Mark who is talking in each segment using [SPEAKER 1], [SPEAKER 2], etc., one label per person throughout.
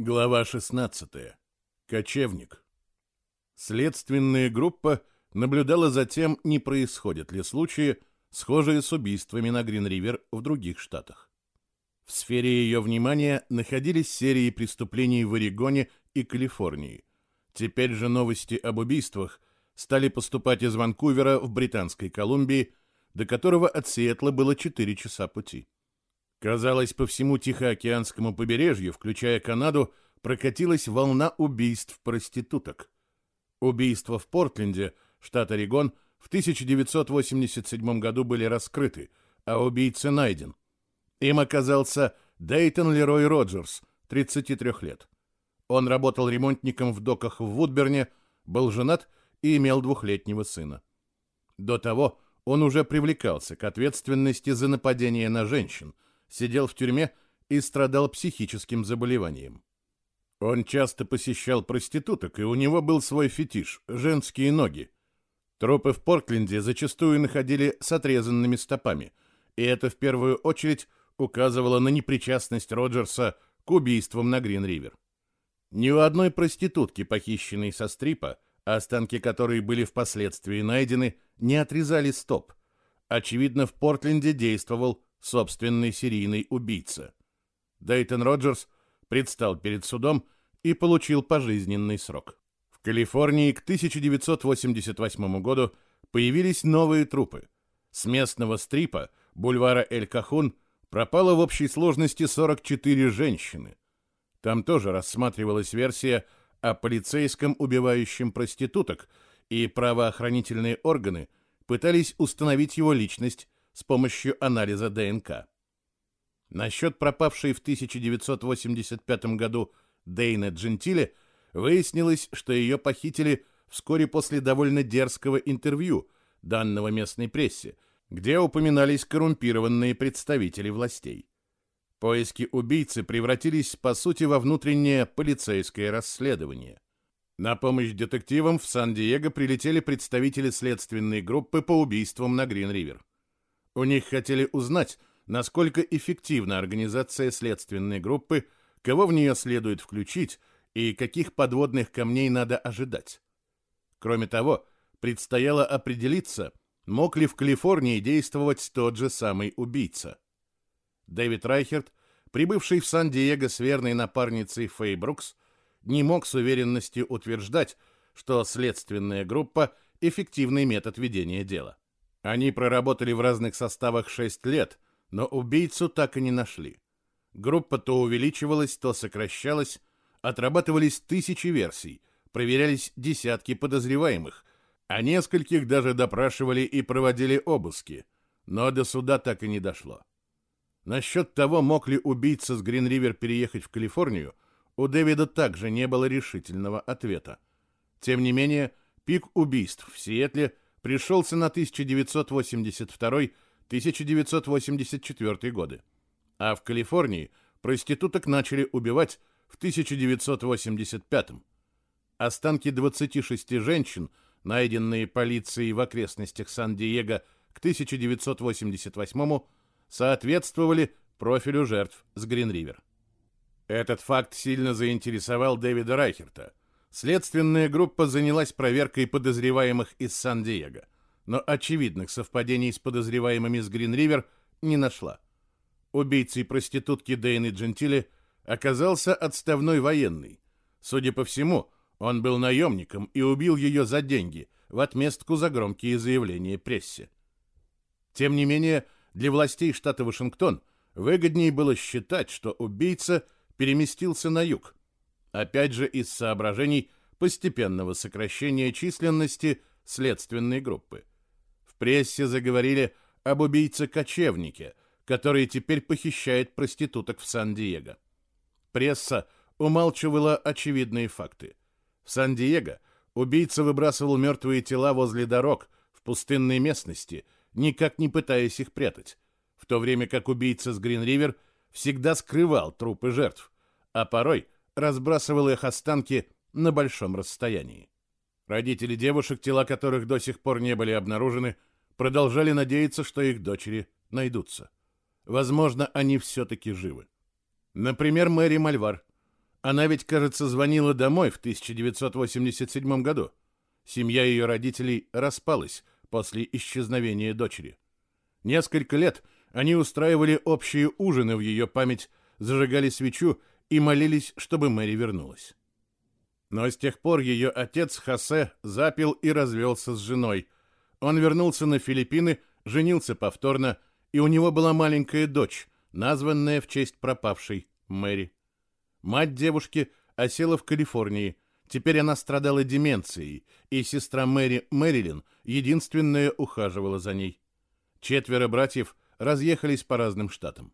[SPEAKER 1] Глава 16. Кочевник. Следственная группа наблюдала за тем, не происходят ли случаи, схожие с убийствами на Грин-Ривер в других штатах. В сфере ее внимания находились серии преступлений в Орегоне и Калифорнии. Теперь же новости об убийствах стали поступать из Ванкувера в Британской Колумбии, до которого от Сиэтла было 4 часа пути. Казалось, по всему Тихоокеанскому побережью, включая Канаду, прокатилась волна убийств проституток. Убийства в Портленде, штат Орегон, в 1987 году были раскрыты, а убийца найден. Им оказался Дейтон Лерой Роджерс, 33 лет. Он работал ремонтником в доках в Вудберне, был женат и имел двухлетнего сына. До того он уже привлекался к ответственности за нападение на женщин – сидел в тюрьме и страдал психическим заболеванием. Он часто посещал проституток, и у него был свой фетиш – женские ноги. Трупы в Портленде зачастую находили с отрезанными стопами, и это в первую очередь указывало на непричастность Роджерса к убийствам на Грин-Ривер. Ни у одной проститутки, похищенной со стрипа, останки которой были впоследствии найдены, не отрезали стоп. Очевидно, в Портленде действовал собственный серийный убийца. Дейтон Роджерс предстал перед судом и получил пожизненный срок. В Калифорнии к 1988 году появились новые трупы. С местного стрипа, бульвара Эль-Кахун, пропало в общей сложности 44 женщины. Там тоже рассматривалась версия о полицейском, убивающем проституток, и правоохранительные органы пытались установить его личность с помощью анализа ДНК. Насчет пропавшей в 1985 году Дейна Джентиле выяснилось, что ее похитили вскоре после довольно дерзкого интервью, данного местной прессе, где упоминались коррумпированные представители властей. Поиски убийцы превратились, по сути, во внутреннее полицейское расследование. На помощь детективам в Сан-Диего прилетели представители следственной группы по убийствам на Грин-Ривер. У них хотели узнать, насколько эффективна организация следственной группы, кого в нее следует включить и каких подводных камней надо ожидать. Кроме того, предстояло определиться, мог ли в Калифорнии действовать тот же самый убийца. Дэвид Райхерт, прибывший в Сан-Диего с верной напарницей Фэй Брукс, не мог с уверенностью утверждать, что следственная группа – эффективный метод ведения дела. Они проработали в разных составах 6 лет, но убийцу так и не нашли. Группа то увеличивалась, то сокращалась, отрабатывались тысячи версий, проверялись десятки подозреваемых, а нескольких даже допрашивали и проводили обыски, но до суда так и не дошло. Насчет того, мог ли убийца с Грин-Ривер переехать в Калифорнию, у Дэвида также не было решительного ответа. Тем не менее, пик убийств в Сиэтле – пришелся на 1982-1984 годы, а в Калифорнии проституток начали убивать в 1985 -м. Останки 26 женщин, найденные полицией в окрестностях Сан-Диего к 1988 соответствовали профилю жертв с Грин-Ривер. Этот факт сильно заинтересовал Дэвида Райхерта, Следственная группа занялась проверкой подозреваемых из Сан-Диего, но очевидных совпадений с подозреваемыми с Грин-Ривер не нашла. Убийцей проститутки Дейны Джентили оказался отставной военный. Судя по всему, он был наемником и убил ее за деньги, в отместку за громкие заявления прессе. Тем не менее, для властей штата Вашингтон выгоднее было считать, что убийца переместился на юг, опять же из соображений постепенного сокращения численности следственной группы. В прессе заговорили об убийце-кочевнике, который теперь похищает проституток в Сан-Диего. Пресса умалчивала очевидные факты. В Сан-Диего убийца выбрасывал мертвые тела возле дорог в пустынной местности, никак не пытаясь их прятать, в то время как убийца с Грин-Ривер всегда скрывал трупы жертв, а порой – разбрасывал их останки на большом расстоянии. Родители девушек, тела которых до сих пор не были обнаружены, продолжали надеяться, что их дочери найдутся. Возможно, они все-таки живы. Например, Мэри Мальвар. Она ведь, кажется, звонила домой в 1987 году. Семья ее родителей распалась после исчезновения дочери. Несколько лет они устраивали общие ужины в ее память, зажигали свечу и молились, чтобы Мэри вернулась. Но с тех пор ее отец Хосе запил и развелся с женой. Он вернулся на Филиппины, женился повторно, и у него была маленькая дочь, названная в честь пропавшей Мэри. Мать девушки осела в Калифорнии. Теперь она страдала деменцией, и сестра Мэри Мэрилин единственная ухаживала за ней. Четверо братьев разъехались по разным штатам.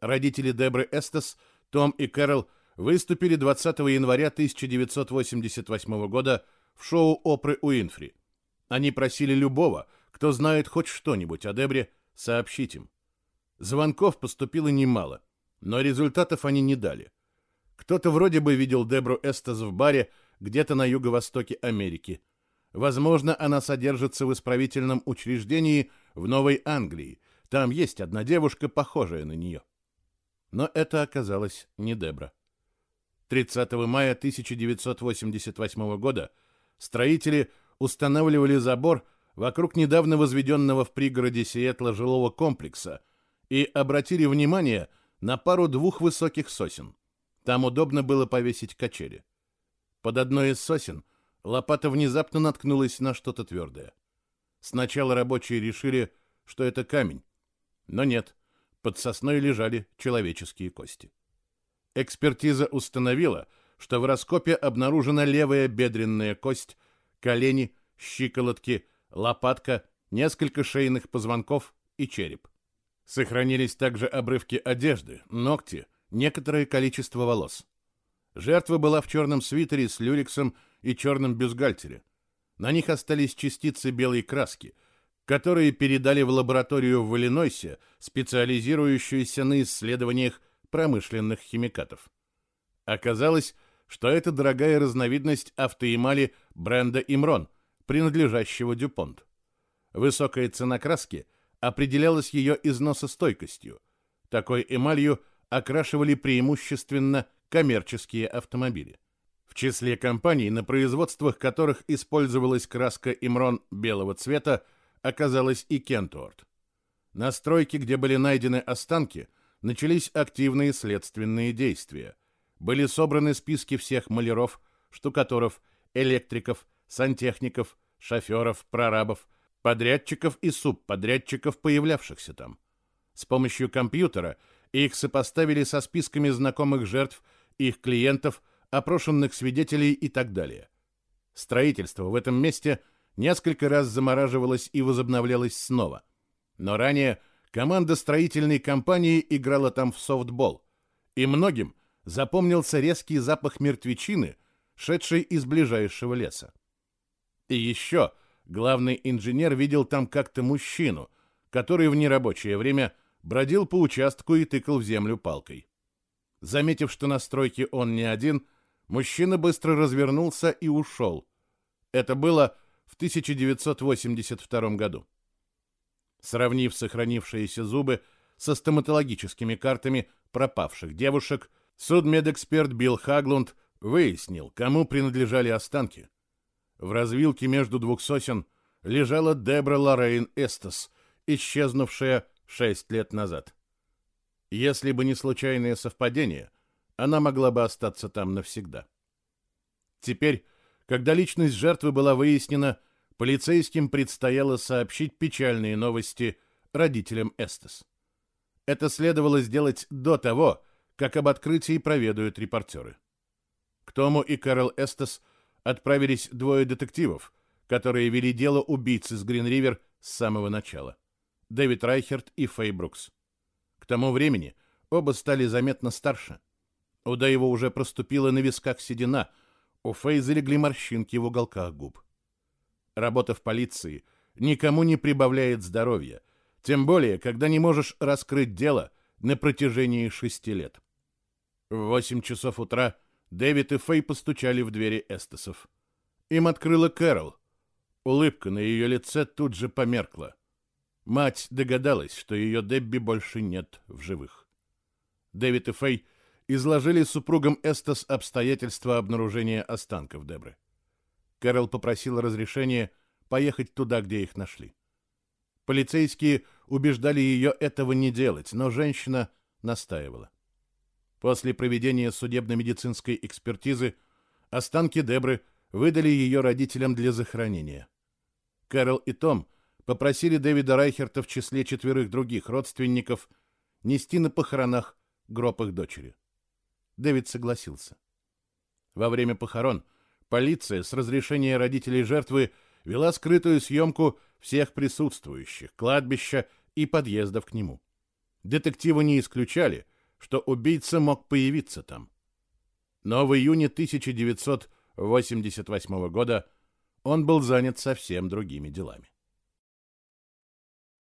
[SPEAKER 1] Родители Дебры Эстес, Том и Кэрол, выступили 20 января 1988 года в шоу Опры Уинфри. Они просили любого, кто знает хоть что-нибудь о Дебре, сообщить им. Звонков поступило немало, но результатов они не дали. Кто-то вроде бы видел Дебру Эстес в баре где-то на юго-востоке Америки. Возможно, она содержится в исправительном учреждении в Новой Англии. Там есть одна девушка, похожая на нее. Но это оказалось не Дебра. 30 мая 1988 года строители устанавливали забор вокруг недавно возведенного в пригороде Сиэтла жилого комплекса и обратили внимание на пару двух высоких сосен. Там удобно было повесить качели. Под одной из сосен лопата внезапно наткнулась на что-то твердое. Сначала рабочие решили, что это камень. Но нет, под сосной лежали человеческие кости. Экспертиза установила, что в раскопе обнаружена левая бедренная кость, колени, щиколотки, лопатка, несколько шейных позвонков и череп. Сохранились также обрывки одежды, ногти, некоторое количество волос. Жертва была в черном свитере с люрексом и черном бюстгальтере. На них остались частицы белой краски, которые передали в лабораторию в Иллинойсе, специализирующуюся на исследованиях промышленных химикатов. Оказалось, что это дорогая разновидность автоэмали бренда Имрон, принадлежащего Дюпонт. Высокая цена краски определялась ее износостойкостью. Такой эмалью окрашивали преимущественно коммерческие автомобили. В числе компаний, на производствах которых использовалась краска Имрон белого цвета, оказалась и Кентуорт. На стройке, где были найдены останки – начались активные следственные действия. Были собраны списки всех маляров, штукаторов, электриков, сантехников, шоферов, прорабов, подрядчиков и субподрядчиков, появлявшихся там. С помощью компьютера их сопоставили со списками знакомых жертв, их клиентов, опрошенных свидетелей и так далее. Строительство в этом месте несколько раз замораживалось и возобновлялось снова. Но ранее – Команда строительной компании играла там в софтбол, и многим запомнился резкий запах мертвечины, шедший из ближайшего леса. И еще главный инженер видел там как-то мужчину, который в нерабочее время бродил по участку и тыкал в землю палкой. Заметив, что на стройке он не один, мужчина быстро развернулся и ушел. Это было в 1982 году. Сравнив сохранившиеся зубы со стоматологическими картами пропавших девушек, судмедэксперт Билл Хаглунд выяснил, кому принадлежали останки. В развилке между двух сосен лежала Дебра Лоррейн Эстес, исчезнувшая шесть лет назад. Если бы не случайное совпадение, она могла бы остаться там навсегда. Теперь, когда личность жертвы была выяснена, полицейским предстояло сообщить печальные новости родителям Эстес. Это следовало сделать до того, как об открытии проведают репортеры. К Тому и Кэрол Эстес отправились двое детективов, которые вели дело убийцы с Грин-Ривер с самого начала. Дэвид Райхерт и Фэй Брукс. К тому времени оба стали заметно старше. У Дэйва уже проступила на висках седина, у Фэй залегли морщинки в уголках губ. Работа в полиции никому не прибавляет здоровья, тем более, когда не можешь раскрыть дело на протяжении шести лет. В восемь часов утра Дэвид и Фэй постучали в двери Эстесов. Им открыла Кэрол. Улыбка на ее лице тут же померкла. Мать догадалась, что ее Дебби больше нет в живых. Дэвид и Фэй изложили супругам Эстас обстоятельства обнаружения останков Дебры. Кэрол попросила разрешения поехать туда, где их нашли. Полицейские убеждали ее этого не делать, но женщина настаивала. После проведения судебно-медицинской экспертизы останки Дебры выдали ее родителям для захоронения. Кэрол и Том попросили Дэвида Райхерта в числе четверых других родственников нести на похоронах гроб их дочери. Дэвид согласился. Во время похорон полиция с разрешения родителей жертвы вела скрытую съемку всех присутствующих, кладбища и подъездов к нему. Детективы не исключали, что убийца мог появиться там. Но в июне 1988 года он был занят совсем другими делами.